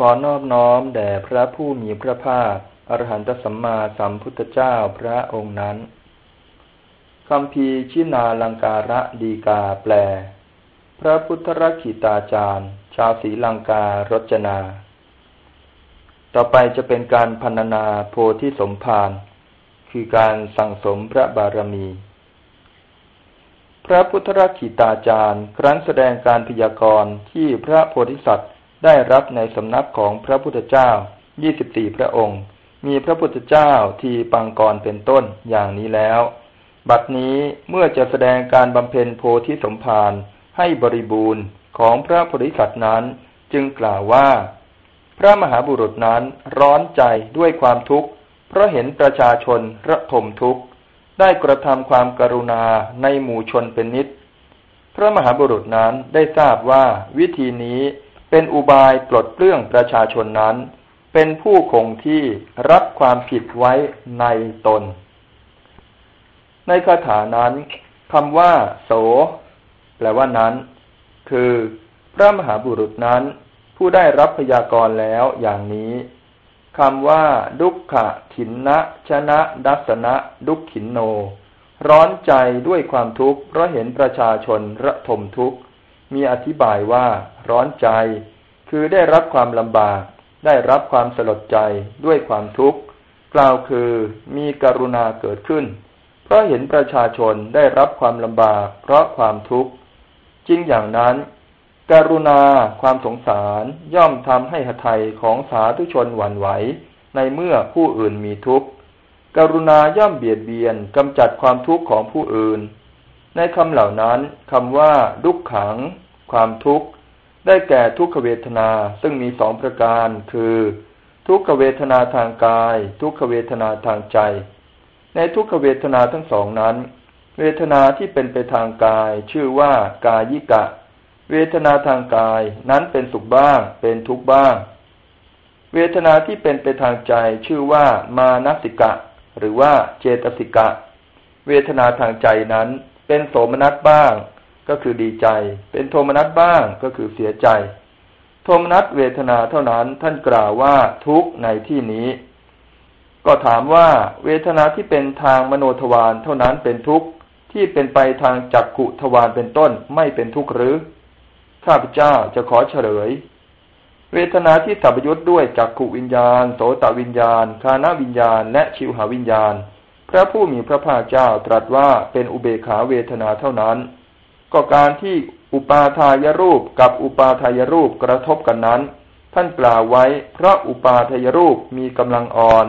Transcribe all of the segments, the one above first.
ขอนอบน้อมแด่พระผู้มีพระภาคอรหันตสัมมาสัมพุทธเจ้าพระองค์นั้นคำพีชินาลังการะดีกาแปล พระพุทธรักิตาจารย์ ชาวศรีลังการจนา ต่อไปจะเป็นการพันนาโพธิสมภารคือการสั่งสมพระบารมี พระพุทธรักิตาจารย์ ครั้นแสดงการพยากรณ์ที่พระโพธิสัตว์ ได้รับในสำนักของพระพุทธเจ้ายี่สิบสี่พระองค์ มีพระพุทธเจ้าทีปังกรเป็นต้นอย่างนี้แล้ว บัดนี้เมื่อจะแสดงการบำเพ็ญโพธิสมภารให้บริบูรณ์ของพระโพธิสัตว์นั้น จึงกล่าวว่า พระมหาบุรุษนั้นร้อนใจด้วยความทุกข์ เพราะเห็นประชาชนระทมทุกข์ ได้กระทำความกรุณาในหมู่ชนเป็นนิด พระมหาบุรุษนั้นได้ทราบว่าวิธีนี้ เป็นอุบายปลดเปลื้องประชาชนนั้น เป็นผู้คงที่รับความผิดไว้ในตน ในคาถานั้นคำว่า โส แปลว่านั้น คือพระมหาบุรุษนั้น ผู้ได้รับพยากรณ์แล้วอย่างนี้คำว่า ดุขขะขินนะชนะดัสนะดุขขินโน ร้อนใจด้วยความทุกข์เพราะเห็นประชาชนระทมทุกข์ มีอธิบายว่าร้อนใจ คือได้รับความลำบาก ได้รับความสลดใจด้วยความทุกข์กล่าวคือมีกรุณาเกิดขึ้น เพราะเห็นประชาชนได้รับความลำบาก เพราะความทุกข์จริงอย่างนั้น กรุณาความสงสารย่อมทำให้หทัยของสาธุชนหวั่นไหว ในเมื่อผู้อื่นมีทุกข์กรุณาย่อมเบียดเบียนกำจัดความทุกข์ของผู้อื่น ในคำเหล่านั้นคำว่าดุขขัง ความทุกข์ ได้แก่ทุกขเวทนาซึ่งมีสองประการ คือ ทุกขเวทนาทางกาย ทุกขเวทนาทางใจ ในทุกขเวทนาทั้งสองนั้น เวทนาที่เป็นไปทางกาย ชื่อว่ากายิกะ เวทนาทางกายนั้นเป็นสุขบ้าง เป็นทุกข์บ้าง เวทนาที่เป็นไปทางใจ ชื่อว่ามานัสิกะ หรือว่าเจตสิกะ เวทนาทางใจนั้น เป็นโสมนัสบ้าง ก็คือดีใจ เป็นโทมนัสบ้างก็คือเสียใจ โทมนัสเวทนาเท่านั้นท่านกล่าวว่าทุกในที่นี้ ก็ถามว่าเวทนาที่เป็นทางมโนทวารเท่านั้นเป็นทุกข์ที่เป็นไปทางจักขุทวารเป็นต้นไม่เป็นทุกข์หรือข้าพเจ้าจะขอเฉลย เวทนาที่สัพยุตด้วยจักขุวิญญาณ โสตวิญญาณ คานาวิญญาณ และชิวหาวิญญาณ พระผู้มีพระภาคเจ้าตรัสว่าเป็นอุเบขาเวทนาเท่านั้น ก็การที่อุปาทายรูปกับอุปาทายรูปกระทบกันนั้น ท่านกล่าวไว้เพราะอุปาทายรูปมีกำลังอ่อน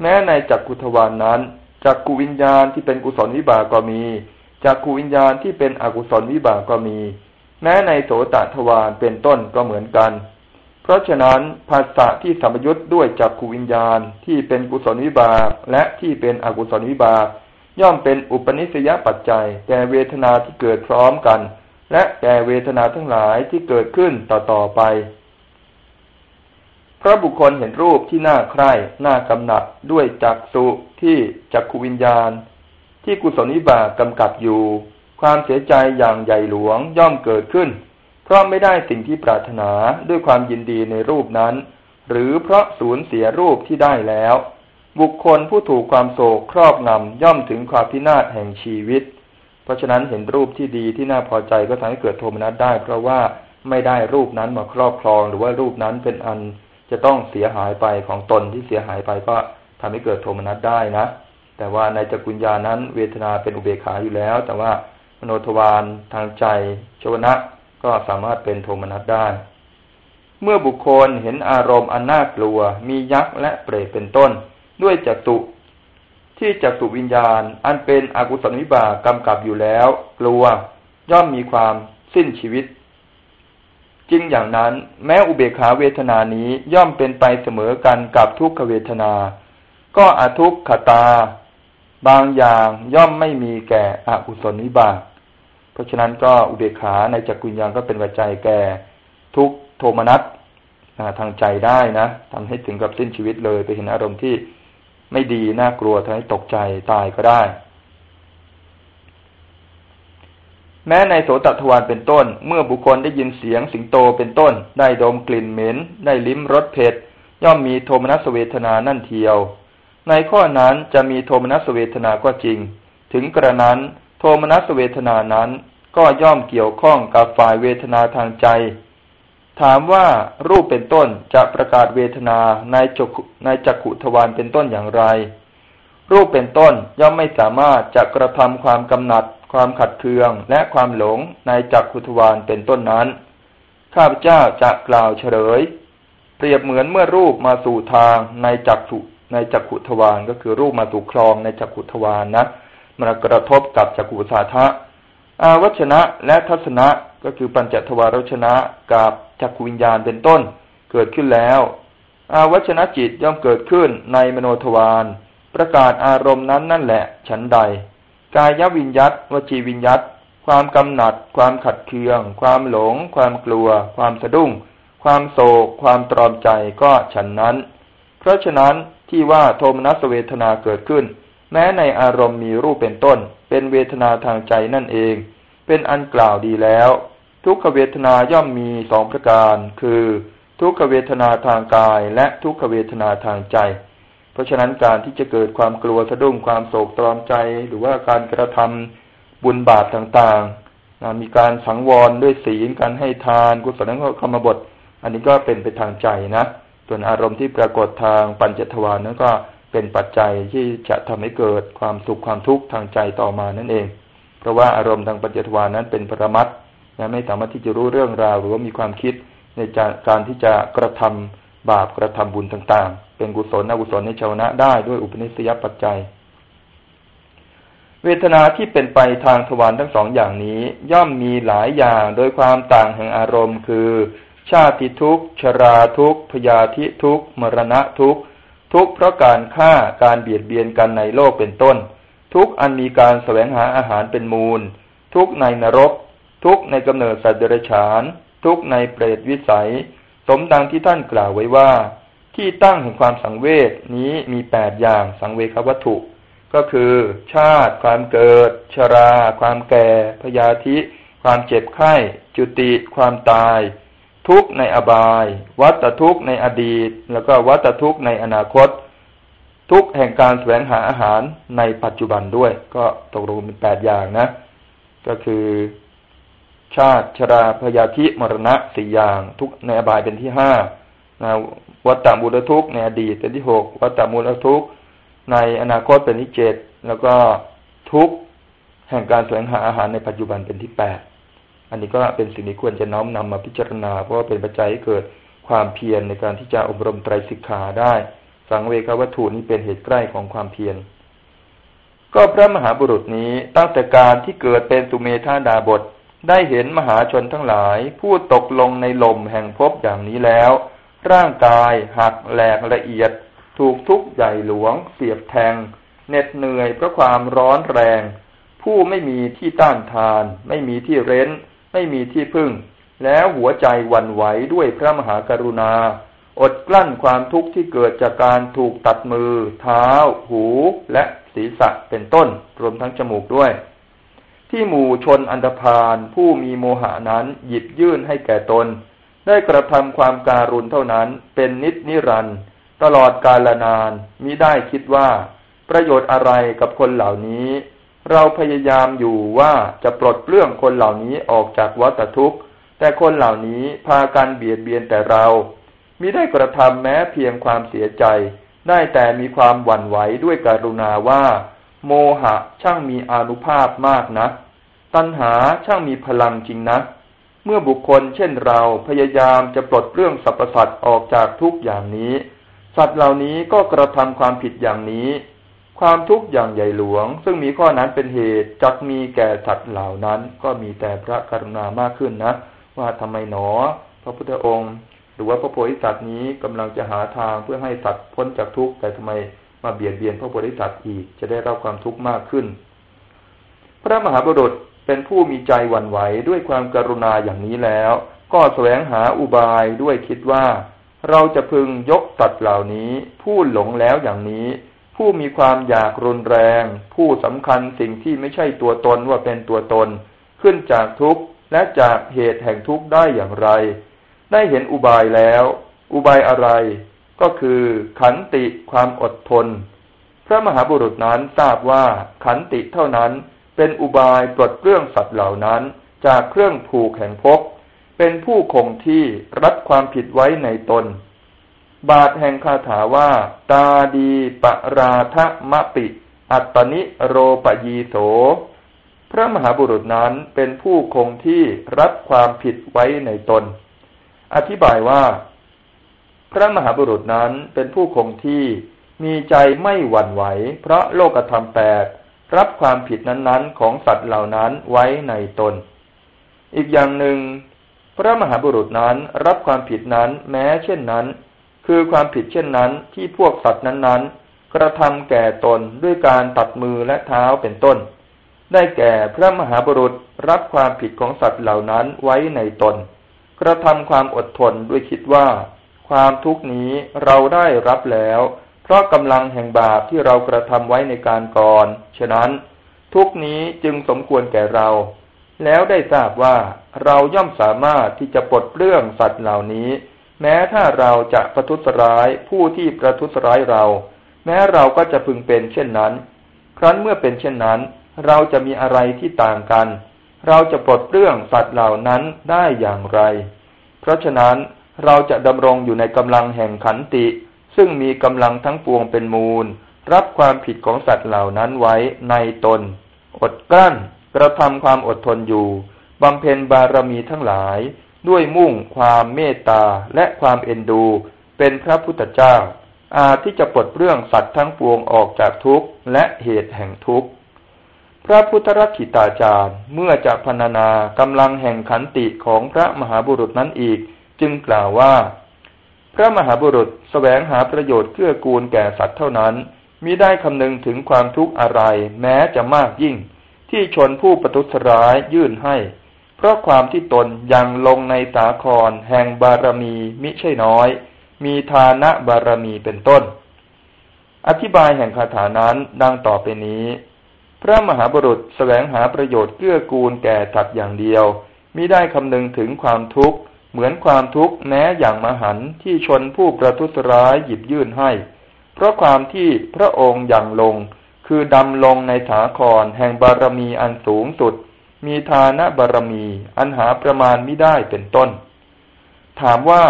แม้ในจักกุทวานนั้นจักกุวิญญาณที่เป็นกุศลวิบากก็มีจักกุวิญญาณที่เป็นอกุศลวิบากก็มี แม้ในโสตทวารเป็นต้นก็เหมือนกัน ราะฉะนั้นภาษะที่สัมยุตด้วยจักขูวิญญาณที่เป็นกุศลวิบากและที่เป็นอกุศลวิบากย่อมเป็นอุปนิสัยปัจจัย แก่เวทนาที่เกิดพร้อมกัน และแก่เวทนาทั้งหลายที่เกิดขึ้นต่อๆไป พระบุคคลเห็นรูปที่น่าใคร่น่ากำหนัดด้วยจักสุที่จักขูวิญญาณ ที่กุศลวิบากกำกับอยู่ ความเสียใจอย่างใหญ่หลวงย่อมเกิดขึ้น เพราะไม่ได้สิ่งที่ปรารถนาด้วยความยินดีในรูปนั้น หรือเพราะสูญเสียรูปที่ได้แล้ว บุคคลผู้ถูกความโศกครอบงำย่อมถึงความพินาศแห่งชีวิต เพราะฉะนั้นเห็นรูปที่ดีที่น่าพอใจก็ทำให้เกิดโทมนัสได้ เพราะว่าไม่ได้รูปนั้นมาครอบครองหรือว่ารูปนั้นเป็นอันจะต้องเสียหายไปของตนที่เสียหายไปก็ทำให้เกิดโทมนัสได้นะ แต่ว่าในจักรุญญานั้นเวทนาเป็นอุเบกขาอยู่แล้ว แต่ว่ามโนทวารทางใจชวนะ ก็สามารถเป็นโทมนัสได้ เมื่อบุคคลเห็นอารมณ์อันน่ากลัว มียักษ์และเปรตเป็นต้น ด้วยจัตุที่จัตุวิญญาณ อันเป็นอกุศลวิบากกำกับอยู่แล้ว กลัวย่อมมีความสิ้นชีวิต จริงอย่างนั้น แม้อุเบกขาเวทนานี้ย่อมเป็นไปเสมอกันกับทุกขเวทนา ก็อทุกขตา บางอย่างย่อมไม่มีแก่อกุศลวิบาก ราะฉะนั้นก็อุเบกขาในจักรุญญาก็เป็นวัจจัยแก่ทุกโทมนัสทางใจได้นะทำให้ถึงกับสิ้นชีวิตเลยไปเห็นอารมณ์ที่ไม่ดีน่ากลัวทำให้ตกใจตายก็ได้ แม้ในโสตทวารเป็นต้น เมื่อบุคคลได้ยินเสียงสิงโตเป็นต้น ได้ดมกลิ่นเหม็น ได้ลิ้มรสเผ็ด ย่อมมีโทมนัสเวทนานั่นเทียว ในข้อนั้นจะมีโทมนัสเวทนาก็จริง ถึงกระนั้น โทมนัสเวทนานั้นก็ย่อมเกี่ยวข้องกับฝ่ายเวทนาทางใจ ถามว่ารูปเป็นต้นจะประกาศเวทนาในจักในจักขุทวารเป็นต้นอย่างไร รูปเป็นต้นย่อมไม่สามารถจะกระทำความกำหนัด ความขัดเคืองและความหลงในจักขุทวารเป็นต้นนั้น ข้าพเจ้าจะกล่าวเฉลย เปรียบเหมือนเมื่อรูปมาสู่ทางในจักขุในจักขุทวารก็คือรูปมาสู่คลองในจักขุทวารนนะ มันกระทบกับจักขุสาทะอาวัชนะและทัศนะก็คือปัญจทวารชนะกับจักขวิญญาณเป็นต้นเกิดขึ้นแล้วอาวัชนะจิตย่อมเกิดขึ้นในมโนทวารประกาศอารมณ์นั้นนั่นแหละฉันใด กายวิญยัตวจีวิญยัตความกำหนัด ความขัดเคือง ความหลง ความกลัว ความสะดุ้ง ความโศก ความตรอมใจก็ฉันนั้น เพราะฉะนั้นที่ว่าโทมนัสเวทนาเกิดขึ้น แม้ในอารมณ์มีรูปเป็นต้น เป็นเวทนาทางใจนั่นเอง เป็นอันกล่าวดีแล้ว ทุกขเวทนาย่อมมีสองประการ คือ ทุกขเวทนาทางกาย และทุกขเวทนาทางใจ เพราะฉะนั้นการที่จะเกิดความกลัวสะดุ้งความโศกตรอมใจ หรือว่าการกระทำบุญบาปต่างๆ มีการสังวรด้วยศีลการให้ทานกุศลนั้นก็คำบท อันนี้ก็เป็นไปทางใจนะ ส่วนอารมณ์ที่ปรากฏทางปัญจทวารนั้นก็ เป็นปัจจัยที่จะทำให้เกิดความสุขความทุกข์ทางใจต่อมานั่นเอง เพราะว่าอารมณ์ทางปัจจทวานั้นเป็นปรมัตนะไม่สามารถที่จะรู้เรื่องราวหรือว่ามีความคิดในการที่จะกระทำบาปกระทำบุญต่างๆ เป็นกุศลอกุศลในชาวนะได้ด้วยอุปนิสัยปัจจัย เวทนาที่เป็นไปทางทวารทั้งสองอย่างนี้ ย่อมมีหลายอย่างโดยความต่างแห่งอารมณ์ คือ ชาติทุกข์ ชราทุกข์ พยาธิทุกข์ มรณะทุกข์ ทุกเพราะการฆ่าการเบียดเบียนกันในโลกเป็นต้น ทุกอันมีการแสวงหาอาหารเป็นมูล ทุกในนรก ทุกในกำเนิดสัตว์เดรัจฉาน ทุกในเปรตวิสัย สมดังที่ท่านกล่าวไว้ว่า ที่ตั้งแห่งความสังเวชนี้มีแปดอย่างสังเวควัตถุ ก็คือ ชาติ ความเกิด ชรา ความแก่ พยาธิ ความเจ็บไข้ จุติ ความตาย ทุกในอบาย วัตทุกในอดีต แล้วก็วัตทุกในอนาคต ทุกแห่งการแสวงหาอาหารในปัจจุบันด้วย ก็ตกลงเป็นแปดอย่างนะ ก็คือ ชาติชราพยาธิมรณะสี่อย่าง ทุกในอบายเป็นที่ห้านะวัตตมูลทุกในอดีตเป็นที่หกวัตตมูลทุกในอนาคตเป็นที่เจ็ดแล้วก็ทุกแห่งการแสวงหาอาหารในปัจจุบันเป็นที่แปด อันนี้ก็เป็นสิ่งที่ควรจะน้อมนำมาพิจารณา เพราะว่าเป็นปัจจัยให้เกิดความเพียรในการที่จะอบรมไตรสิกขาได้ สังเวกวัตถุนี้เป็นเหตุใกล้ของความเพียร ก็พระมหาบุรุษนี้ตั้งแต่การที่เกิดเป็นสุเมธาดาบทได้เห็นมหาชนทั้งหลาย ผู้ตกลงในลมแห่งภพอย่างนี้แล้ว ร่างกายหักแหลกละเอียด ถูกทุกข์ใหญ่หลวง เสียบแทงเหน็ดเหนื่อยเพราะความร้อนแรง ผู้ไม่มีที่ต้านทาน ไม่มีที่เร้น ไม่มีที่พึ่ง แล้วหัวใจวันไหวด้วยพระมหากรุณา อดกลั้นความทุกข์ที่เกิดจากการถูกตัดมือ เท้า หูและศีรษะเป็นต้น รวมทั้งจมูกด้วย ที่หมู่ชนอันธพาลผู้มีโมหานั้นหยิบยื่นให้แก่ตน ได้กระทำความการุณเท่านั้นเป็นนิจนิรันตลอดกาลนานมิได้คิดว่า ประโยชน์อะไรกับคนเหล่านี้ เราพยายามอยู่ว่าจะปลดเปลื้องคนเหล่านี้ออกจากวัฏทุกข์ แต่คนเหล่านี้พากันเบียดเบียนแต่เรามิได้กระทำแม้เพียงความเสียใจ ได้แต่มีความหวั่นไหวด้วยการุณาว่า โมหะช่างมีอนุภาพมากนะ ตัณหาช่างมีพลังจริงนะ เมื่อบุคคลเช่นเราพยายามจะปลดเปลื้องสรรพสัตว์ออกจากทุกอย่างนี้ สัตว์เหล่านี้ก็กระทำความผิดอย่างนี้ ความทุกข์อย่างใหญ่หลวง ซึ่งมีข้อนั้นเป็นเหตุจักมีแก่สัตว์เหล่านั้น ก็มีแต่พระกรุณามากขึ้นนะ ว่าทำไมหนอ พระพุทธองค์ หรือว่าพระโพธิสัตว์นี้กำลังจะหาทางเพื่อให้สัตว์พ้นจากทุกข์แต่ทำไมมาเบียดเบียนพระโพธิสัตว์อีกจะได้รับความทุกข์มากขึ้น พระมหาบุรุษเป็นผู้มีใจหวั่นไหวด้วยความกรุณาอย่างนี้แล้ว ก็แสวงหาอุบายด้วยคิดว่า เราจะพึงยกตัดเหล่านี้ ผู้หลงแล้วอย่างนี้ ผู้มีความอยากรุนแรง ผู้สำคัญสิ่งที่ไม่ใช่ตัวตนว่าเป็นตัวตน ขึ้นจากทุกข์และจากเหตุแห่งทุกข์ได้อย่างไร ได้เห็นอุบายแล้ว อุบายอะไร ก็คือขันติความอดทน พระมหาบุรุษนั้นทราบว่าขันติเท่านั้นเป็นอุบายปลดเครื่องสัตว์เหล่านั้น จากเครื่องผูกแห่งภพเป็นผู้คงที่รัดความผิดไว้ในตน บาทแห่งคาถาว่า ตาดีปราทะมะปิ อัตตนิโรปยีโส พระมหาบุรุษนั้นเป็นผู้คงที่รัดความผิดไว้ในตน อธิบายว่า พระมหาบุรุษนั้นเป็นผู้คงที่มีใจไม่หวั่นไหว เพราะโลกธรรมแปดรับความผิดนั้นๆ ของสัตว์เหล่านั้นไว้ในตน อีกอย่างหนึ่ง พระมหาบุรุษนั้นรับความผิดนั้นแม้เช่นนั้น คือความผิดเช่นนั้นที่พวกสัตว์นั้นๆ กระทำแก่ตนด้วยการตัดมือและเท้าเป็นต้น ได้แก่พระมหาบุรุษรับความผิดของสัตว์เหล่านั้นไว้ในตน กระทำความอดทนด้วยคิดว่า ความทุกนี้เราได้รับแล้ว เพราะกำลังแห่งบาปที่เรากระทำไว้ในการก่อน ฉะนั้น ทุกนี้จึงสมควรแก่เรา แล้วได้ทราบว่าเราย่อมสามารถที่จะปลดเรื่องสัตว์เหล่านี้ แม้ถ้าเราจะประทุษร้ายผู้ที่ประทุษร้ายเรา แม้เราก็จะพึงเป็นเช่นนั้น ครั้นเมื่อเป็นเช่นนั้น เราจะมีอะไรที่ต่างกัน เราจะปลดเรื่องสัตว์เหล่านั้นได้อย่างไร เพราะฉะนั้นเราจะดำรงอยู่ในกำลังแห่งขันติ ซึ่งมีกำลังทั้งปวงเป็นมูล รับความผิดของสัตว์เหล่านั้นไว้ในตน อดกลั้น กระทำความอดทนอยู่บำเพ็ญบารมีทั้งหลาย ด้วยมุ่งความเมตตาและความเอ็นดู เป็นพระพุทธเจ้า อาที่จะปลดเรื่องสัตว์ทั้งปวงออกจากทุกข์และเหตุแห่งทุกข์พระพุทธรักิตาจารย์เมื่อจะพรรณนากำลังแห่งขันติของพระมหาบุรุษนั้นอีก จึงกล่าวว่า พระมหาบุรุษสแสวงหาประโยชน์เกื้อกูลแก่สัตว์เท่านั้นมิได้คำนึงถึงความทุกข์อะไร แม้จะมากยิ่ง ที่ชนผู้ประทุษร้ายยื่นให้ เพราะความที่ตนยังลงในสาครแห่งบารมีมิใช่น้อย มีทานะบารมีเป็นต้น อธิบายแห่งคาถานั้นดังต่อไปนี้ พระมหาบุรุษแสวงหาประโยชน์เกื้อกูลแก่สัตว์อย่างเดียวมิได้คำนึงถึงความทุกข์เหมือนความทุกข์แม้อย่างมหันที่ชนผู้ประทุษร้ายหยิบยื่นให้ เพราะความที่พระองค์อย่างลง คือดำลงในถาครแห่งบารมีอันสูงสุด มีทานะบารมี อันหาประมาณไม่ได้เป็นต้น ถามว่า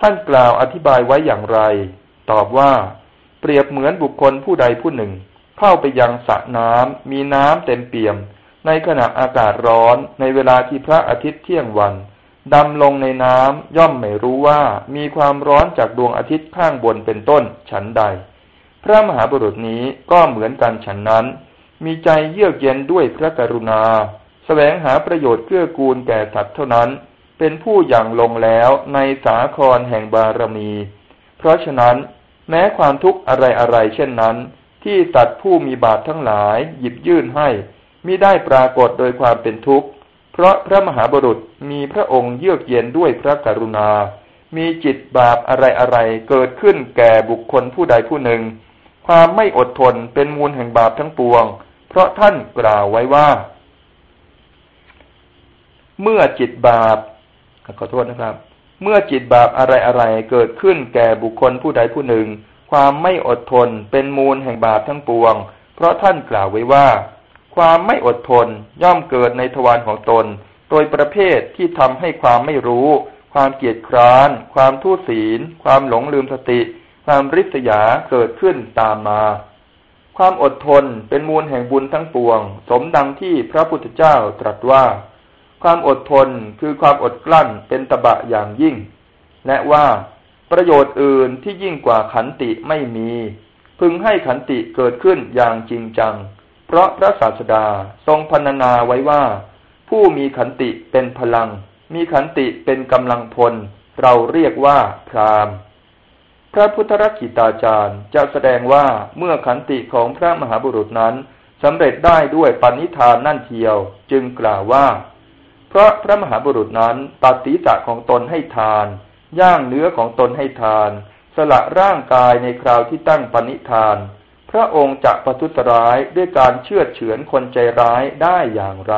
ท่านกล่าวอธิบายไว้อย่างไร ตอบว่า เปรียบเหมือนบุคคลผู้ใดผู้หนึ่ง เข้าไปยังสระน้ำมีน้ำเต็มเปี่ยม ในขณะอากาศร้อนในเวลาที่พระอาทิตย์เที่ยงวันดำลงในน้ำย่อมไม่รู้ว่ามีความร้อนจากดวงอาทิตย์ข้างบนเป็นต้นฉันใด พระมหาบุรุษนี้ก็เหมือนกันฉันนั้น มีใจเยือกเย็นด้วยพระกรุณา แสวงหาประโยชน์เกื้อกูลแก่สัตว์เท่านั้น เป็นผู้อย่างลงแล้วในสาครแห่งบารมี เพราะฉะนั้น แม้ความทุกข์อะไรอะไรเช่นนั้น ที่สัตว์ผู้มีบาปทั้งหลายหยิบยื่นให้มิได้ปรากฏโดยความเป็นทุกข์ เพราะพระมหาบุรุษมีพระองค์เยือกเย็นด้วยพระกรุณา มีจิตบาปอะไรอะไรเกิดขึ้นแก่บุคคลผู้ใดผู้หนึ่ง ความไม่อดทนเป็นมูลแห่งบาปทั้งปวง เพราะท่านกล่าวไว้ว่า เมื่อจิตบาปขอโทษนะครับ เมื่อจิตบาปอะไรอะไรเกิดขึ้นแก่บุคคลผู้ใดผู้หนึ่ง ความไม่อดทนเป็นมูลแห่งบาปทั้งปวง เพราะท่านกล่าวไว้ว่า ความไม่อดทนย่อมเกิดในทวารของตน โดยประเภทที่ทำให้ความไม่รู้ ความเกียจคร้าน ความทุศีล ความหลงลืมสติ ความริษยาเกิดขึ้นตามมา ความอดทนเป็นมูลแห่งบุญทั้งปวง สมดังที่พระพุทธเจ้าตรัสว่า ความอดทนคือความอดกลั้นเป็นตบะอย่างยิ่ง และว่าประโยชน์อื่นที่ยิ่งกว่าขันติไม่มี พึงให้ขันติเกิดขึ้นอย่างจริงจัง เพราะพระศาสดาทรงพรรณนาไว้ว่า ผู้มีขันติเป็นพลัง มีขันติเป็นกำลังพล เราเรียกว่าพรามพระพุทธรักิตาจารย์จะแสดงว่าเมื่อขันติของพระมหาบุรุษนั้นสำเร็จได้ด้วยปณิธานนั่นเทียว จึงกล่าวว่า เพราะพระมหาบุรุษนั้นตัดศีรษะของตนให้ทาน ย่างเนื้อของตนให้ทาน สละร่างกายในคราวที่ตั้งปณิธาน พระองค์จะประทุษร้ายด้วยการเชื่อเฉือนคนใจร้ายได้อย่างไร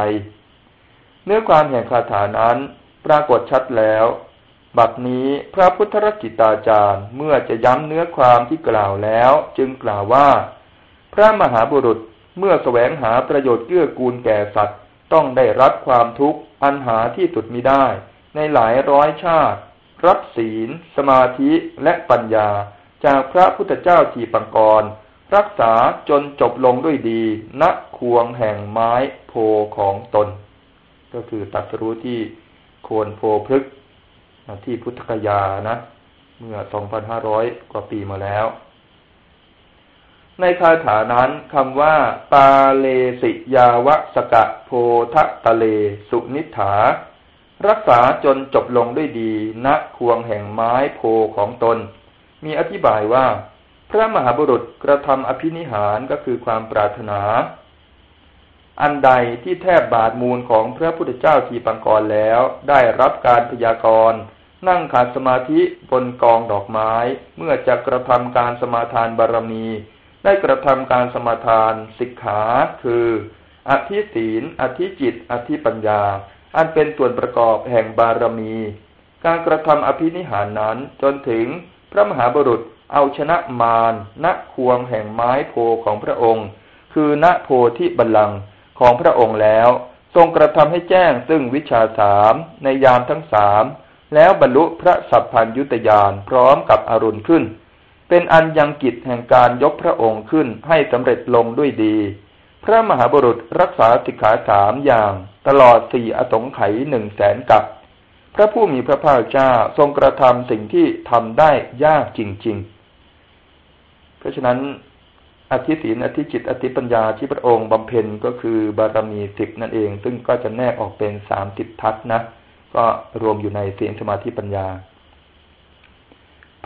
เนื้อความแห่งคาถานั้นปรากฏชัดแล้ว บัดนี้พระพุทธรกิตาจารย์เมื่อจะย้ำเนื้อความที่กล่าวแล้ว จึงกล่าวว่า พระมหาบุรุษเมื่อแสวงหาประโยชน์เกื้อกูลแก่สัตว์ ต้องได้รับความทุกข์อันหาที่สุดมิได้ ในหลายร้อยชาติ รับศีล สมาธิและปัญญา จากพระพุทธเจ้าทีปังกร รักษาจนจบลงด้วยดีณควงแห่งไม้โพของตน ก็คือตัดรู้ที่โคนโพพฤกที่พุทธกยานะ เมื่อ 2,500 กว่าปีมาแล้ว ในคาถานั้นคำว่าตาเลสิยาวะสกะโพทะตะเล สุนิฐา รักษาจนจบลงด้วยดีณควงแห่งไม้โพของตน มีอธิบายว่า พระมหาบุรุษกระทำอภินิหารก็คือความปรารถนา อันใดที่แทบบาดมูลของพระพุทธเจ้าทีปังกรแล้ว ได้รับการพยากรณ์นั่งขาดสมาธิบนกองดอกไม้ เมื่อจะกระทำการสมาทานบารมี ได้กระทำการสมาทานสิกขาคือ อธิศีล อธิจิต อธิปัญญา อันเป็นส่วนประกอบแห่งบารมี การกระทำอภินิหารนั้นจนถึงพระมหาบุรุษเอาชนะมารณควงแห่งไม้โพของพระองค์ คือณโพธิบัลลังก์ของพระองค์แล้ว ทรงกระทำให้แจ้งซึ่งวิชาสามในยามทั้งสามแล้วบรรลุพระสัพพัญยุตยานพร้อมกับอรุณขึ้น เป็นอันยังกิจแห่งการยกพระองค์ขึ้นให้สำเร็จลงด้วยดี พระมหาบุรุษรักษาสิกขาสามอย่างตลอดสี่อสงไขยหนึ่งแสนกับ พระผู้มีพระภาคเจ้าทรงกระทำสิ่งที่ทำได้ยากจริง ๆ เพราะฉะนั้นอธิศีนอธิจิต อธิปัญญาที่พระองค์บำเพ็ญก็คือบารมีสิบนั่นเอง ซึ่งก็จะแนกออกเป็นสามสิบทัศนะ ก็รวมอยู่ในเสียงสมาธิปัญญา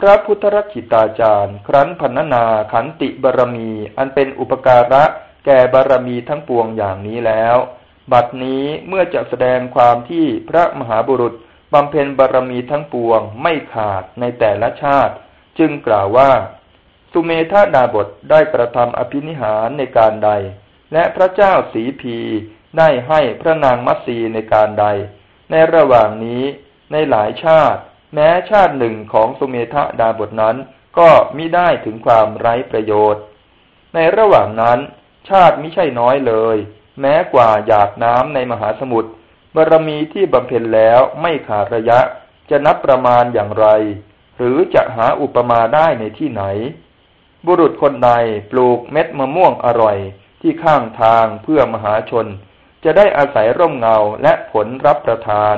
พระพุทธรักิตาจารย์ ครั้นพันนาขันติบารมี อันเป็นอุปการะแก่บารมีทั้งปวงอย่างนี้แล้ว บัดนี้เมื่อจะแสดงความที่พระมหาบุรุษบำเพ็ญบารมีทั้งปวงไม่ขาดในแต่ละชาติ จึงกล่าวว่า สุเมธาดาบทได้กระทำอภินิหารในการใด และพระเจ้าสีพีได้ให้พระนางมัตสีในการใด ในระหว่างนี้ในหลายชาติ แม้ชาติหนึ่งของสุเมธะดาบทนั้นก็มิได้ถึงความไร้ประโยชน์ ในระหว่างนั้น ชาติมิใช่น้อยเลย แม้กว่าหยาดน้ำในมหาสมุทรบารมีที่บำเพ็ญแล้วไม่ขาดระยะจะนับประมาณอย่างไร หรือจะหาอุปมาได้ในที่ไหน บุรุษคนใดปลูกเม็ดมะม่วงอร่อยที่ข้างทางเพื่อมหาชน จะได้อาศัยร่มเงาและผลรับประทาน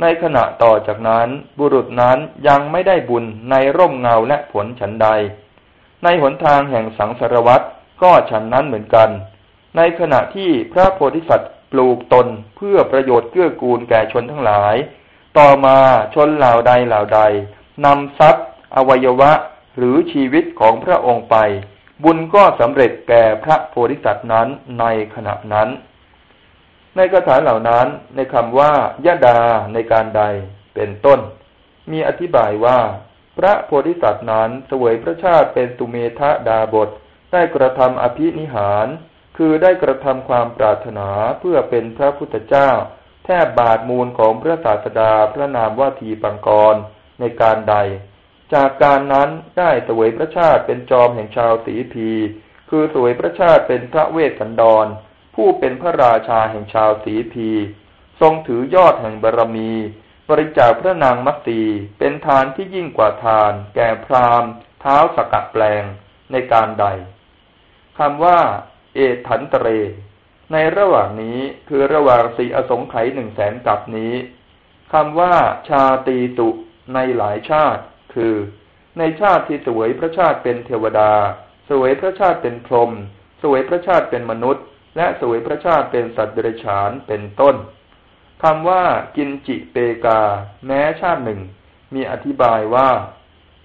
ในขณะต่อจากนั้นบุรุษนั้นยังไม่ได้บุญในร่มเงาและผลฉันใด ในหนทางแห่งสังสารวัตรก็ฉันนั้นเหมือนกัน ในขณะที่พระโพธิสัตว์ปลูกตนเพื่อประโยชน์เกื้อกูลแก่ชนทั้งหลาย ต่อมาชนเหล่าใดเหล่าใดนำทรัพย์ อวัยวะหรือชีวิตของพระองค์ไป บุญก็สำเร็จแก่พระโพธิสัตว์นั้นในขณะนั้น ในคาถาเหล่านั้นในคำว่ายะดาในการใดเป็นต้น มีอธิบายว่า พระโพธิสัตว์นั้นสวยพระชาติเป็นตุเมทะดาบท ได้กระทำอภินิหาร คือได้กระทำความปรารถนาเพื่อเป็นพระพุทธเจ้า แทบบาทมูลของพระศาสดาพระนามว่าทีปังกรในการใด จากการนั้นได้สวยพระชาติเป็นจอมแห่งชาวสีพี คือสวยพระชาติเป็นพระเวสสันดร ผู้เป็นพระราชาแห่งชาวสีพี ทรงถือยอดแห่งบารมี บริจาคพระนางมัตสีเป็นทานที่ยิ่งกว่าทาน แก่พราหมณ์ เท้าสกัดแปลงในการใดคำว่า เอถันตเร ในระหว่างนี้คือระหว่างสีอสงไขยหนึ่งแสนกับนี้คำว่า ชาตีตุในหลายชาติ คือ ในชาติที่สวยพระชาติเป็นเทวดา สวยพระชาติเป็นพรหมสวยพระชาติเป็นมนุษย์ และสวยพระชาติเป็นสัตว์เดรัจฉานเป็นต้นคำว่ากินจิเปกา แม้ชาติหนึ่ง มีอธิบายว่า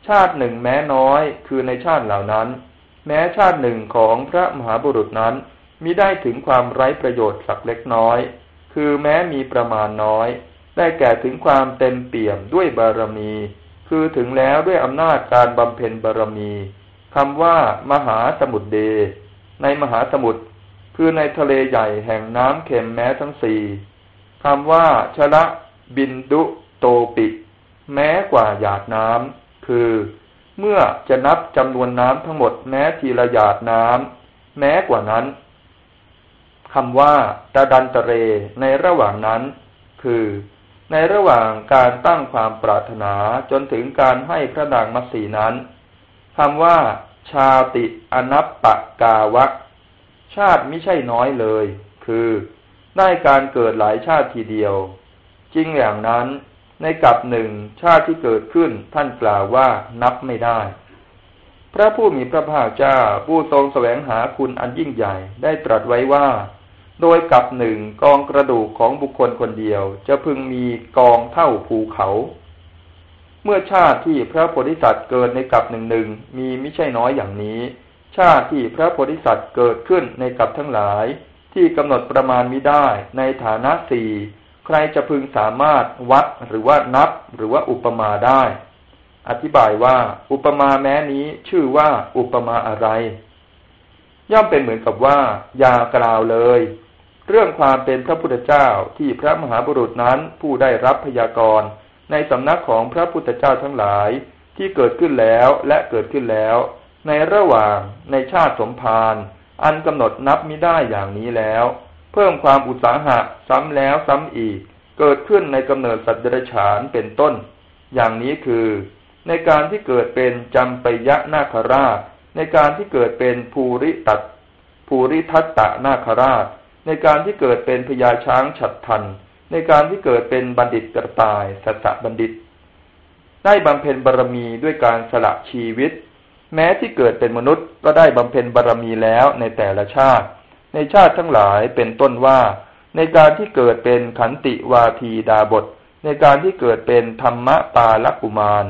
ชาติหนึ่งแม้น้อยคือในชาติเหล่านั้น แม้ชาติหนึ่งของพระมหาบุรุษนั้นมิได้ถึงความไร้ประโยชน์สักเล็กน้อย คือแม้มีประมาณน้อย ได้แก่ถึงความเต็มเปี่ยมด้วยบารมี คือถึงแล้วด้วยอำนาจการบำเพ็ญบารมีคำว่ามหาสมุทรเด ในมหาสมุทร คือในทะเลใหญ่แห่งน้ำเค็มแม้ทั้งสี่คำว่าชละบินดุโตปิแม้กว่าหยาดน้ำคือ เมื่อจะนับจำนวนน้ำทั้งหมดแม้ทีละหยาดน้ำแม้กว่านั้นคำว่าตะดันตะเรในระหว่างนั้น คือ ในระหว่างการตั้งความปรารถนาจนถึงการให้พระนางมัสีนั้นคำว่า ชาติอนัปปะกาวะ ชาติไม่ใช่น้อยเลย คือได้การเกิดหลายชาติทีเดียว จริงอย่างนั้น ในกับหนึ่งชาติที่เกิดขึ้นท่านกล่าวว่านับไม่ได้ พระผู้มีพระภาคเจ้าผู้ทรงแสวงหาคุณอันยิ่งใหญ่ได้ตรัสไว้ว่า โดยกับหนึ่งกองกระดูกของบุคคลคนเดียว จะพึงมีกองเท่าภูเขา เมื่อชาติที่พระโพธิสัตว์เกิดในกับหนึ่งหนึ่งมีไม่ใช่น้อยอย่างนี้ ชาติที่พระโพธิสัตว์เกิดขึ้นในกับทั้งหลาย ที่กำหนดประมาณมิได้ในฐานะสี่ใครจะพึงสามารถวัดหรือว่านับหรือว่าอุปมาได้ อธิบายว่าอุปมาแม้นี้ชื่อว่าอุปมาอะไร ย่อมเป็นเหมือนกับว่า อย่ากล่าวเลย เรื่องความเป็นพระพุทธเจ้าที่พระมหาบุรุษนั้นผู้ได้รับพยากรณ์ในสำนักของพระพุทธเจ้าทั้งหลายที่เกิดขึ้นแล้วและเกิดขึ้นแล้ว ในระหว่างในชาติสมภารอันกำหนดนับมิได้อย่างนี้แล้ว เพิ่มความอุตสาหะซ้ำแล้วซ้ำอีก เกิดขึ้นในกำเนิดสัตว์เดรัจฉานเป็นต้น อย่างนี้คือ ในการที่เกิดเป็นจำปยะนาคราช ในการที่เกิดเป็นภูริตัตภูริทัตตะนาคราช ในการที่เกิดเป็นพญาช้างฉัดทัน ในการที่เกิดเป็นบัณฑิตกระต่ายสัตบัณฑิต ได้บำเพ็ญบารมีด้วยการสละชีวิต แม้ที่เกิดเป็นมนุษย์ก็ได้บำเพ็ญบารรมีแล้วในแต่ละชาติ ในชาติทั้งหลายเป็นต้นว่า ในการที่เกิดเป็นขันติวาทีดาบท ในการที่เกิดเป็นธรรมปาลกุมาร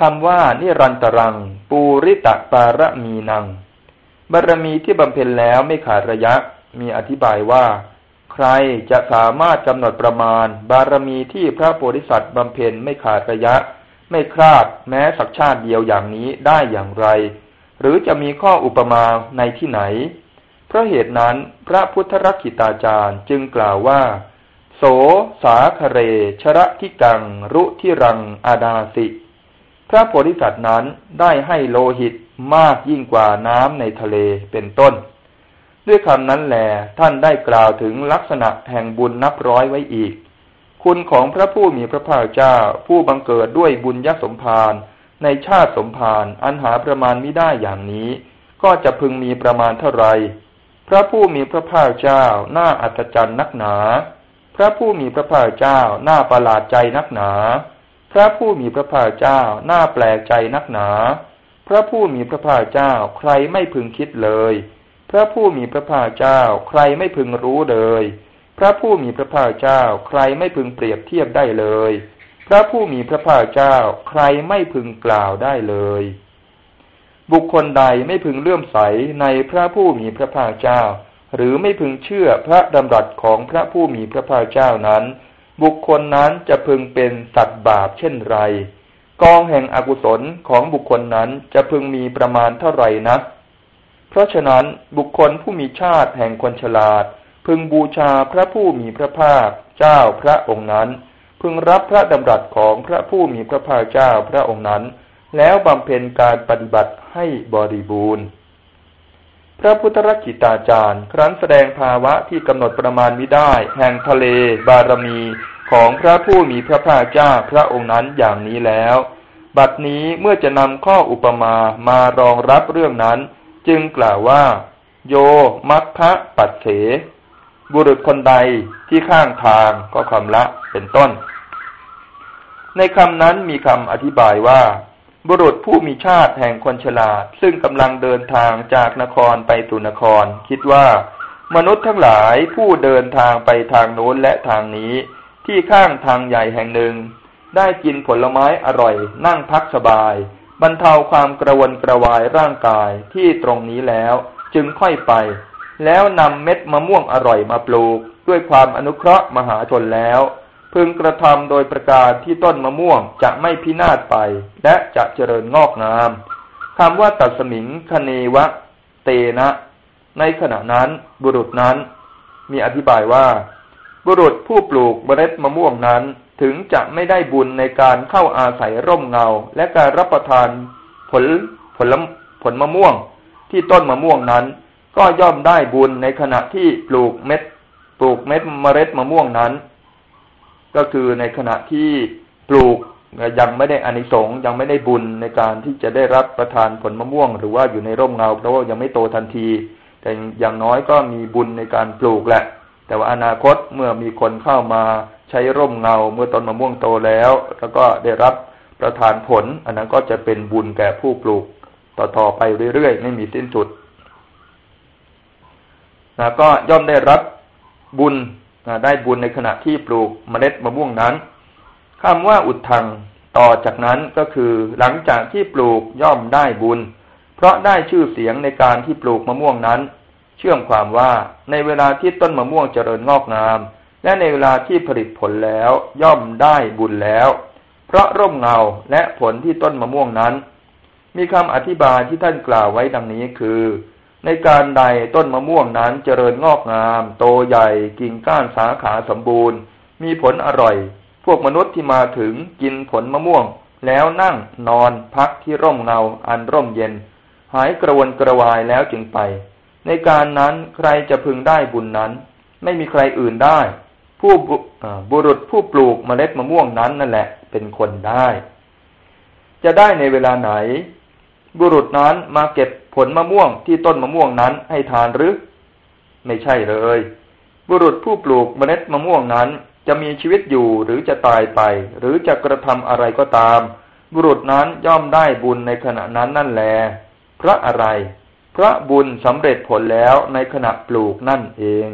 คำว่านิรันตรัง ปูริตะปารมีนัง บารรมีที่บำเพ็ญแล้วไม่ขาดระยะ มีอธิบายว่า ใครจะสามารถกำหนดประมาณ บารมีที่พระโพธิสัตว์บำเพ็ญไม่ขาดระยะ ไม่คลาดแม้สักชาติเดียวอย่างนี้ได้อย่างไร หรือจะมีข้ออุปมาในที่ไหน เพราะเหตุนั้นพระพุทธรักขิตาจารย์จึงกล่าวว่า โสสาคเร ชระทิกัง รุทิรัง อาดาสิ พระโพธิสัตว์นั้นได้ให้โลหิตมากยิ่งกว่าน้ำในทะเลเป็นต้น ด้วยคำนั้นแหลท่านได้กล่าวถึงลักษณะแห่งบุญนับร้อยไว้อีก คุณของพระผู้มีพระภาคเจ้า ผู้บังเกิดด้วยบุญยสมภารในชาติสมภารอันหาประมาณไม่ได้อย่างนี้ ก็จะพึงมีประมาณเท่าไร พระผู้มีพระภาคเจ้าหน้าอัศจรรย์นักหนา พระผู้มีพระภาคเจ้าหน้าประหลาดใจนักหนา พระผู้มีพระภาคเจ้าหน้าแปลกใจนักหนา พระผู้มีพระภาคเจ้าใครไม่พึงคิดเลย พระผู้มีพระภาคเจ้าใครไม่พึงรู้เลย พระผู้มีพระภาคเจ้าใครไม่พึงเปรียบเทียบได้เลย พระผู้มีพระภาคเจ้าใครไม่พึงกล่าวได้เลย บุคคลใดไม่พึงเลื่อมใสในพระผู้มีพระภาคเจ้า หรือไม่พึงเชื่อพระดำรัสของพระผู้มีพระภาคเจ้านั้น บุคคลนั้นจะพึงเป็นสัตว์บาปเช่นไร กองแห่งอกุศลของบุคคลนั้นจะพึงมีประมาณเท่าไหร่นะ เพราะฉะนั้นบุคคลผู้มีชาติแห่งคนฉลาด พึงบูชาพระผู้มีพระภาคเจ้าพระองค์นั้น พึงรับพระดำรัสของพระผู้มีพระภาคเจ้าพระองค์นั้น แล้วบำเพ็ญการปฏิบัติให้บริบูรณ์ พระพุทธรักิตาจารย์ ครั้นแสดงภาวะที่กำหนดประมาณวิได้ แห่งทะเลบารมีของพระผู้มีพระภาคเจ้าพระองค์นั้นอย่างนี้แล้ว บัดนี้เมื่อจะนำข้ออุปมามารองรับเรื่องนั้น จึงกล่าวว่า โยมัคคะปัสเถ บุรุษคนใดที่ข้างทางก็คำละเป็นต้น ในคำนั้นมีคำอธิบายว่า บุรุษผู้มีชาติแห่งคนฉลาด ซึ่งกำลังเดินทางจากนครไปตุนคร คิดว่า มนุษย์ทั้งหลายผู้เดินทางไปทางโน้นและทางนี้ ที่ข้างทางใหญ่แห่งหนึ่ง ได้กินผลไม้อร่อย นั่งพักสบาย บรรเทาความกระวนกระวายร่างกายที่ตรงนี้แล้ว จึงค่อยไป แล้วนำเม็ดมะม่วงอร่อยมาปลูก ด้วยความอนุเคราะห์มหาชนแล้ว พึงกระทำโดยประการที่ต้นมะม่วงจะไม่พินาศไป และจะเจริญงอกงามคำว่าตัดสมิงคเนวะ เตนะ ในขณะนั้นบุรุษนั้น มีอธิบายว่า บุรุษผู้ปลูกเมล็ดมะม่วงนั้นถึงจะไม่ได้บุญในการเข้าอาศัยร่มเงา และการรับประทานผลผลผลมะม่วง ที่ต้นมะม่วงนั้น ก็ย่อมได้บุญในขณะที่ปลูกเม็ด ปลูกเม็ดเมล็ดมะม่วงนั้น ก็คือในขณะที่ปลูกยังไม่ได้อานิสงส์ยังไม่ได้บุญในการที่จะได้รับประทานผลมะม่วง หรือว่าอยู่ในร่มเงาเพราะว่ายังไม่โตทันที แต่อย่างน้อยก็มีบุญในการปลูกแหละ แต่ว่าอนาคตเมื่อมีคนเข้ามาใช้ร่มเงาเมื่อต้นมะม่วงโตแล้ว แล้วก็ได้รับประทานผล อันนั้นก็จะเป็นบุญแก่ผู้ปลูก ต่อๆไปเรื่อยๆ ไม่มีสิ้นสุด นะก็ย่อมได้รับบุญได้บุญในขณะที่ปลูกเมล็ดมะม่วงนั้นคำว่าอุดทังต่อจากนั้นก็คือหลังจากที่ปลูกย่อมได้บุญ เพราะได้ชื่อเสียงในการที่ปลูกมะม่วงนั้น เชื่อมความว่าในเวลาที่ต้นมะม่วงเจริญงอกงาม และในเวลาที่ผลิตผลแล้วย่อมได้บุญแล้ว เพราะร่มเงาและผลที่ต้นมะม่วงนั้น มีคำอธิบายที่ท่านกล่าวไว้ดังนี้คือ ในการใดต้นมะม่วงนั้นเจริญงอกงาม โตใหญ่กิ่งก้านสาขาสมบูรณ์ มีผลอร่อย พวกมนุษย์ที่มาถึงกินผลมะม่วง แล้วนั่งนอนพักที่ร่มเงาอันร่มเย็น หายกระวนกระวายแล้วจึงไป ในการนั้นใครจะพึงได้บุญนั้น ไม่มีใครอื่นได้ ผู้บุรุษผู้ปลูกเมล็ดมะม่วงนั้นนั่นแหละ เป็นคนได้ จะได้ในเวลาไหน บุรุษนั้นมาเก็บผลมะม่วงที่ต้นมะม่วงนั้นให้ทานหรือ ไม่ใช่เลย บุรุษผู้ปลูกเมล็ดมะม่วงนั้นจะมีชีวิตอยู่หรือจะตายไป หรือจะกระทำอะไรก็ตาม บุรุษนั้นย่อมได้บุญในขณะนั้นนั่นแหลพระอะไร พระบุญสำเร็จผลแล้วในขณะปลูกนั่นเอง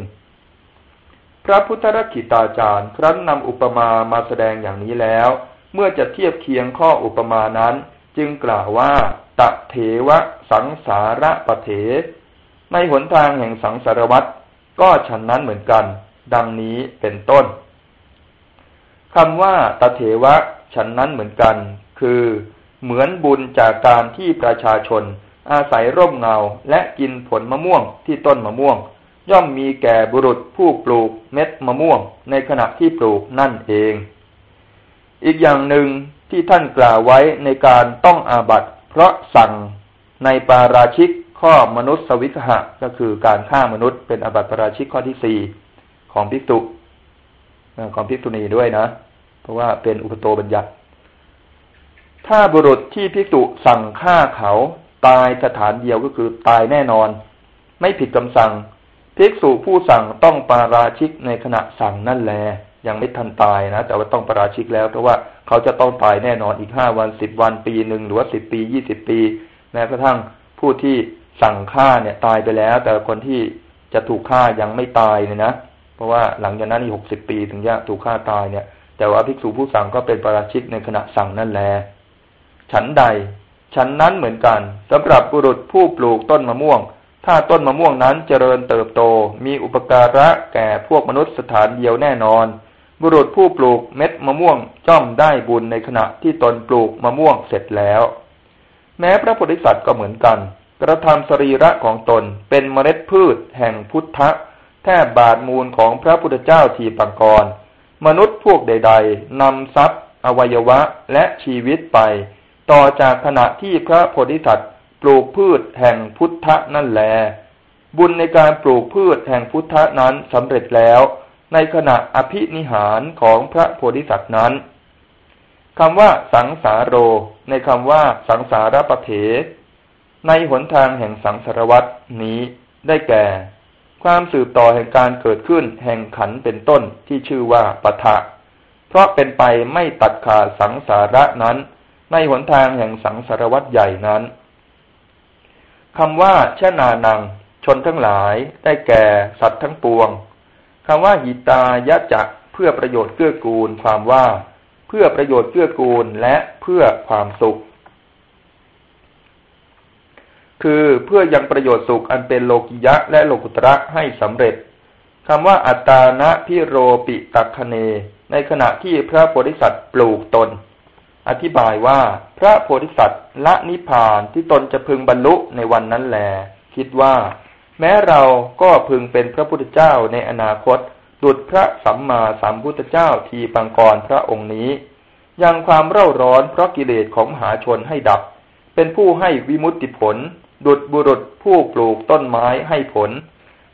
พระพุทธรักิตาจารย์ ครั้นนำอุปมามาแสดงอย่างนี้แล้ว เมื่อจะเทียบเคียงข้ออุปมานั้น จึงกล่าวว่า ตะเถวะสังสาระปะเถ ในหนทางแห่งสังสารวัตรก็ฉันนั้นเหมือนกัน ดังนี้เป็นต้นคำว่าตเถวะฉันนั้นเหมือนกัน คือเหมือนบุญจากการที่ประชาชน อาศัยร่มเงาและกินผลมะม่วงที่ต้นมะม่วง ย่อมมีแก่บุรุษผู้ปลูกเม็ดมะม่วง ในขณะที่ปลูกนั่นเอง อีกอย่างหนึ่งที่ท่านกล่าวไว้ในการต้องอาบัต เพราะสั่งในปาราชิกข้อมนุษย์สวิคหะก็คือการฆ่ามนุษย์เป็นอบัติปาราชิกข้อที่สี่ของพิกตุของพิกตุณีด้วยนะ เพราะว่าเป็นอุปโตบัญญัติ ถ้าบุรุษที่ภิกษุสั่งฆ่าเขาตายสถานเดียวก็คือตายแน่นอน ไม่ผิดคำสั่งภิกษุผู้สั่งต้องปาราชิกในขณะสั่งนั่นแหละยังไม่ทันตายนะแต่ว่าต้องปาราชิกแล้ว เพราะว่าเขาจะต้องตายแน่นอนอีกห้าวันสิบวันปีหนึ่งหรือว่าสิบปียี่สิบปีแม้กระทั่งผู้ที่สั่งฆ่าเนี่ยตายไปแล้ว แต่คนที่จะถูกฆ่ายังไม่ตายเนี่ยนะเพราะว่าหลังจากนั้นอีกหกสิบปีถึงจะถูกฆ่าตายเนี่ย แต่ว่าภิกษุผู้สั่งก็เป็นประราชิกในขณะสั่งนั่นแหละฉันใดฉันนั้นเหมือนกันสำหรับบุรุษผู้ปลูกต้นมะม่วง ถ้าต้นมะม่วงนั้นเจริญเติบโต มีอุปการะแก่พวกมนุษย์สถานเดียวแน่นอน บุรุษผู้ปลูกเม็ดมะม่วงจ้อมได้บุญในขณะที่ตนปลูกมะม่วงเสร็จแล้ว แม้พระโพธิสัตว์ก็เหมือนกัน กระทำสรีระของตนเป็นเมล็ดพืชแห่งพุทธะ แทบบาทมูลของพระพุทธเจ้าทีปังกร มนุษย์พวกใด ๆนำทรัพย์ อวัยวะและชีวิตไป ต่อจากขณะที่พระโพธิสัตว์ปลูกพืชแห่งพุทธะนั่นแล บุญในการปลูกพืชแห่งพุทธะนั้นสำเร็จแล้ว ในขณะอภินิหารของพระโพธิสัตว์นั้นคำว่าสังสารโร ในคำว่าสังสารปะเถในหนทางแห่งสังสารวัตนี้ได้แก่ ความสืบต่อแห่งการเกิดขึ้นแห่งขันเป็นต้นที่ชื่อว่าปะทะ เพราะเป็นไปไม่ตัดขาดสังสาระนั้น ในหนทางแห่งสังสารวัตใหญ่นั้นคำว่าชนานัง ชนทั้งหลายได้แก่สัตว์ทั้งปวง คำว่าหิตายะจักเพื่อประโยชน์เกื้อกูล ความว่า เพื่อประโยชน์เกื้อกูลและเพื่อความสุข คือเพื่อยังประโยชน์สุขอันเป็นโลกิยะและโลกุตระให้สำเร็จคำว่าอัตานะพิโรปิตักคเน ในขณะที่พระโพธิสัตว์ปลูกตน อธิบายว่าพระโพธิสัตว์ละนิพพานที่ตนจะพึงบรรลุในวันนั้นแล คิดว่า แม้เราก็พึงเป็นพระพุทธเจ้าในอนาคตดุจพระสัมมาสัมพุทธเจ้าทีปังกรพระองค์นี้ ยังความเร่าร้อนเพราะกิเลสของมหาชนให้ดับ เป็นผู้ให้วิมุตติผล ดุจบุรุษผู้ปลูกต้นไม้ให้ผล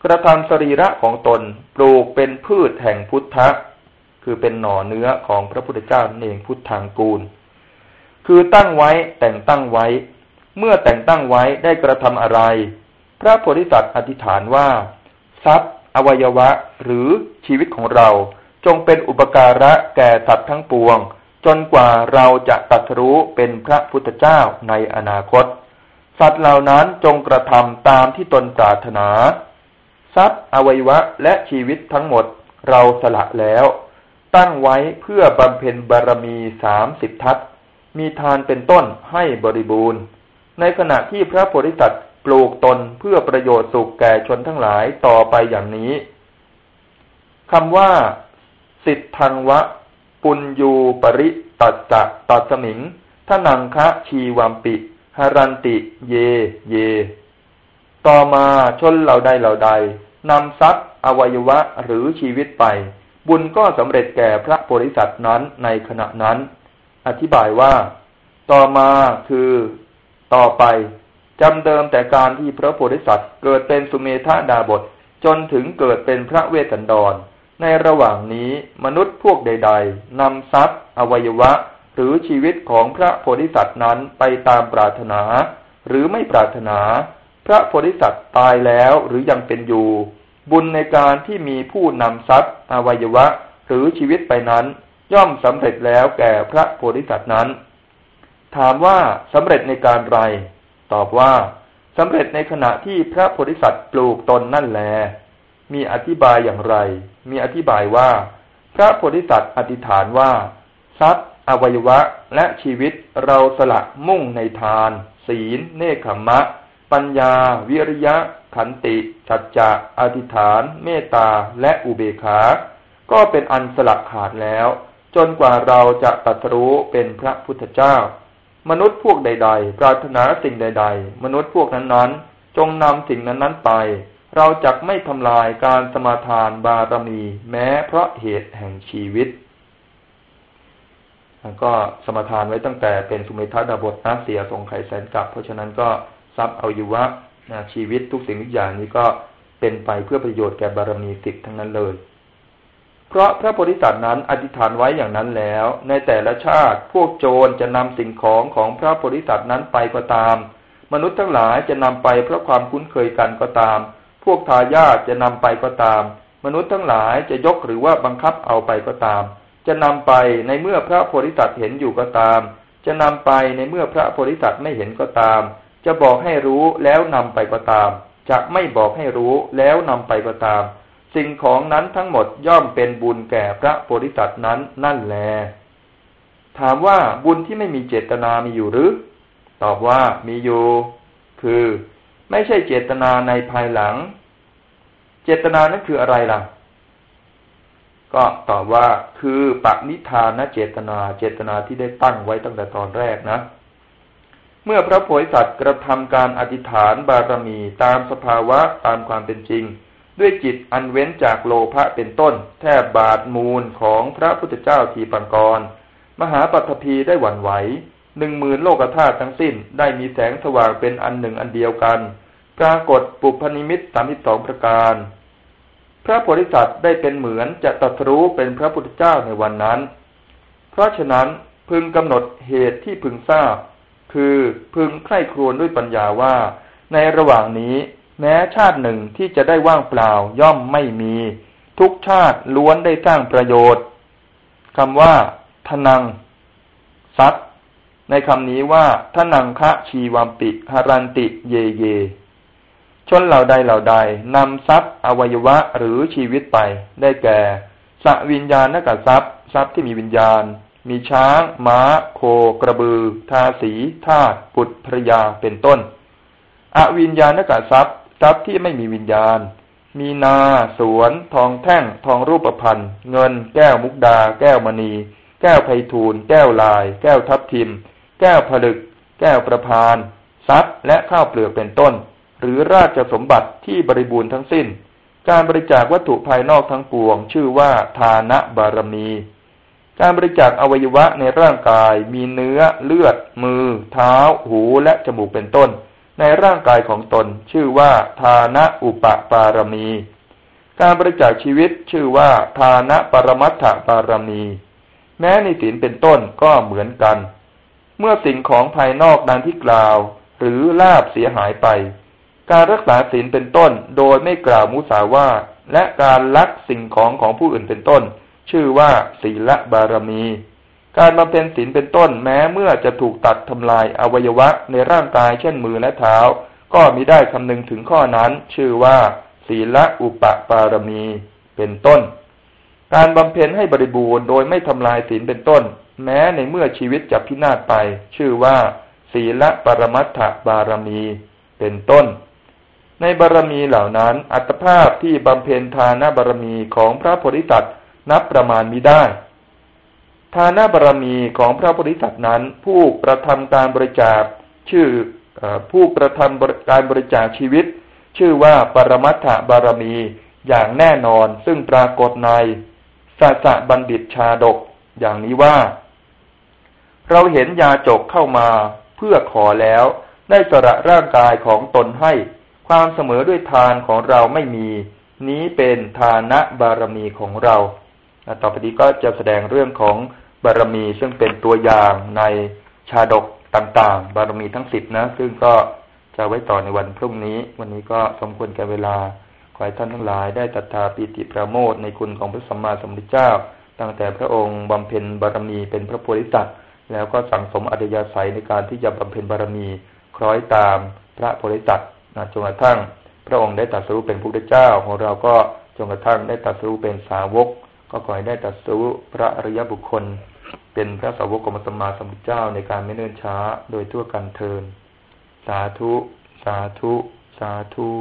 กระทำสรีระของตนปลูกเป็นพืชแห่งพุทธะ คือเป็นหน่อเนื้อของพระพุทธเจ้านั่นเองพุทธังกูล คือตั้งไว้แต่งตั้งไว้ เมื่อแต่งตั้งไว้ได้กระทำอะไร พระโพธิสัตว์อธิษฐานว่า ทรัพย์ อวัยวะ หรือชีวิตของเราจงเป็นอุปการะแก่สัตว์ทั้งปวง จนกว่าเราจะตัดรู้เป็นพระพุทธเจ้าในอนาคต สัตว์เหล่านั้นจงกระทำตามที่ตนปรารถนา ทรัพย์ อวัยวะและชีวิตทั้งหมดเราสละแล้ว ตั้งไว้เพื่อบำเพ็ญบารมีสามสิบทัศมีทานเป็นต้นให้บริบูรณ์ ในขณะที่พระโพธิสัตว์ ปลูกตนเพื่อประโยชน์สุขแก่ชนทั้งหลายต่อไปอย่างนี้คำว่า สิทธังวะ ปุญญูปริตัจะตัสมิงทนังคะชีวัมปิหารันติ เย เย ต่อมาชนเหล่าใดเหล่าใดนำทรัพย์อวัยวะหรือชีวิตไป บุญก็สำเร็จแก่พระโพธิสัตว์นั้นในขณะนั้น อธิบายว่า ต่อมาคือ ต่อไป จำเดิมแต่การที่พระโพธิสัตว์เกิดเป็นสุเมธาดาบทจนถึงเกิดเป็นพระเวสสันดร ในระหว่างนี้มนุษย์พวกใด ๆนำทรัพย์ อวัยวะ หรือชีวิตของพระโพธิสัตว์นั้นไปตามปรารถนา หรือไม่ปรารถนา พระโพธิสัตว์ตายแล้วหรือยังเป็นอยู่ บุญในการที่มีผู้นำทรัพย์ อวัยวะ หรือชีวิตไปนั้น ย่อมสำเร็จแล้วแก่พระโพธิสัตว์นั้น ถามว่าสำเร็จในการไร ตอบว่าสำเร็จในขณะที่พระโพธิสัตว์ปลูกตนนั่นแล มีอธิบายอย่างไร มีอธิบายว่า พระโพธิสัตว์อธิษฐานว่า ทรัพย์อวัยวะและชีวิตเราสละมุ่งในทาน ศีล เนคขมะ ปัญญา วิริยะ ขันติสัจจะอธิษฐาน เมตตาและอุเบกขา ก็เป็นอันสละขาดแล้ว จนกว่าเราจะตัดรู้เป็นพระพุทธเจ้า มนุษย์พวกใด ๆ ปรารถนาสิ่งใด ๆ มนุษย์พวกนั้นๆ จงนำสิ่งนั้นๆไป เราจะไม่ทำลายการสมาทานบารมี แม้เพราะเหตุแห่งชีวิตก็สมาทานไว้ตั้งแต่เป็นสุเมธาดาบทนะเสียทรงไข่แสนกับ เพราะฉะนั้นก็ทรัพย์เอาอยู่วะนะชีวิตทุกสิ่งทุกอย่างนี้ก็เป็นไปเพื่อประโยชน์แก่บารมีสิบทั้งนั้นเลย เพราะพระโพธิสัตว์นั้นอธิษฐานไว้อย่างนั้นแล้ว ในแต่ละชาติพวกโจรจะนำสิ่งของของพระโพธิสัตว์นั้นไปก็ตาม มนุษย์ทั้งหลายจะนำไปเพราะความคุ้นเคยกันก็ตาม พวกทายาทจะนำไปก็ตาม มนุษย์ทั้งหลายจะยกหรือว่าบังคับเอาไปก็ตาม จะนำไปในเมื่อพระโพธิสัตว์เห็นอยู่ก็ตาม จะนำไปในเมื่อพระโพธิสัตว์ไม่เห็นก็ตาม จะบอกให้รู้แล้วนำไปก็ตาม จะไม่บอกให้รู้แล้วนำไปก็ตาม สิ่งของนั้นทั้งหมดย่อมเป็นบุญแก่พระโพธิสัตว์นั้นนั่นแล ถามว่าบุญที่ไม่มีเจตนามีอยู่หรือ ตอบว่ามีอยู่ คือไม่ใช่เจตนาในภายหลัง เจตนานั้นคืออะไรล่ะ ก็ตอบว่าคือปณิธานเจตนาเจตนาที่ได้ตั้งไว้ตั้งแต่ตอนแรกนะเมื่อพระโพธิสัตว์กระทำการอธิษฐานบารมีตามสภาวะตามความเป็นจริง ด้วยจิตอันเว้นจากโลภะเป็นต้น แทบบาทมูลของพระพุทธเจ้าทีปังกร มหาปัตภีได้หวั่นไหวหนึ่งหมื่นโลกธาตุทั้งสิ้นได้มีแสงสว่างเป็นอันหนึ่งอันเดียวกัน ปรากฏปุพนิมิตสามสิบสองประการ พระโพธิสัตว์ได้เป็นเหมือนจะตรัสรู้เป็นพระพุทธเจ้าในวันนั้น เพราะฉะนั้นพึงกำหนดเหตุที่พึงทราบ คือพึงใคร่ครวญด้วยปัญญาว่า ในระหว่างนี้ แม้ชาติหนึ่งที่จะได้ว่างเปล่าย่อมไม่มี ทุกชาติล้วนได้สร้างประโยชน์คำว่าทนังซัดในคำนี้ว่าทนังคะชีวัมปิหารันติเยเย ชนเหล่าใดเหล่าใดนำทรัพย์อวัยวะหรือชีวิตไป ได้แก่สวิญญาณนักทรัพย์ทรัพย์ที่มีวิญญาณ มีช้าง ม้า โค กระบือ ทาสีทาสปุตรภรยาเป็นต้น อวิญญาณนักทรัพย์ ทรัพย์ที่ไม่มีวิญญาณ มีนา สวน ทองแท่ง ทองรูปพรรณเงิน แก้วมุกดา แก้วมณี แก้วไพทูลแก้วลาย แก้วทับทิม แก้วผลึก แก้วประพาน ทรัพย์และข้าวเปลือกเป็นต้น หรือราชสมบัติที่บริบูรณ์ทั้งสิ้น การบริจาควัตถุภายนอกทั้งปวง ชื่อว่าทานะบารมี การบริจาคอวัยวะในร่างกาย มีเนื้อ เลือด มือ เท้า หูและจมูกเป็นต้น ในร่างกายของตน ชื่อว่าทานะอุปปารมี การบริจาคชีวิตชื่อว่าทานะปรมัตถปารมี แม้ในศีลเป็นต้นก็เหมือนกัน เมื่อสิ่งของภายนอกดังที่กล่าว หรือลาบเสียหายไป การรักษาศีลเป็นต้นโดยไม่กล่าวมุสาวาและการลักสิ่งของของผู้อื่นเป็นต้น ชื่อว่าศีลบารมี การบำเพ็ญศีลเป็นต้นแม้เมื่อจะถูกตัดทำลายอวัยวะในร่างกายเช่นมือและเท้า ก็มิได้คำนึงถึงข้อนั้น ชื่อว่า ศีลอุปปารมีเป็นต้น การบำเพ็ญให้บริบูรณ์โดยไม่ทำลายศีลเป็นต้น แม้ในเมื่อชีวิตจะพินาศไป ชื่อว่า ศีลปรมัตถบารมีเป็นต้น ในบารมีเหล่านั้นอัตภาพที่บำเพ็ญทานบารรมีของพระโพธิสัตว์นับประมาณมิได้ ทานบารรมีของพระโพธิสัตว์นั้น ผู้กระทำการบริจาคชื่อผู้กระทำการบริจาคชีวิต ชื่อว่าปรมัตถบารมีอย่างแน่นอนซึ่งปรากฏในสัจบัณฑิตชาดกอย่างนี้ว่า เราเห็นยาจกเข้ามาเพื่อขอแล้วได้สละร่างกายของตนให้ ความเสมอด้วยทานของเราไม่มี นี้เป็นทานะบารมีของเรา ต่อไปนี้ก็จะแสดงเรื่องของ บารมีซึ่งเป็นตัวอย่างในชาดกต่างๆ บารมีทั้งสิบนะ ซึ่งก็จะไว้ต่อในวันพรุ่งนี้ วันนี้ก็สมควรแก่เวลา ขอให้ท่านทั้งหลายได้ตัทธาปิติประโมทในคุณของพระสัมมาสัมพุทธเจ้า ตั้งแต่พระองค์บำเพ็ญบารมีเป็นพระโพธิสัตว์แล้วก็สั่งสมอัตยาศัยในการที่จะบำเพ็ญบารมีคล้อยตามพระโพธิสัตว์นะจนกระทั่ง พระองค์ได้ตรัสรู้เป็นพระพุทธเจ้า ของเราก็จนกระทั่งได้ตรัสรู้เป็นสาวก ก็ขอให้ได้ตรัสรู้พระอริยบุคคล เป็นพระสาวกของมรรมาสมุทรเจ้าในการไม่เนิ่นช้าโดยทั่วกันเทิน สาธุ สาธุ สาธุ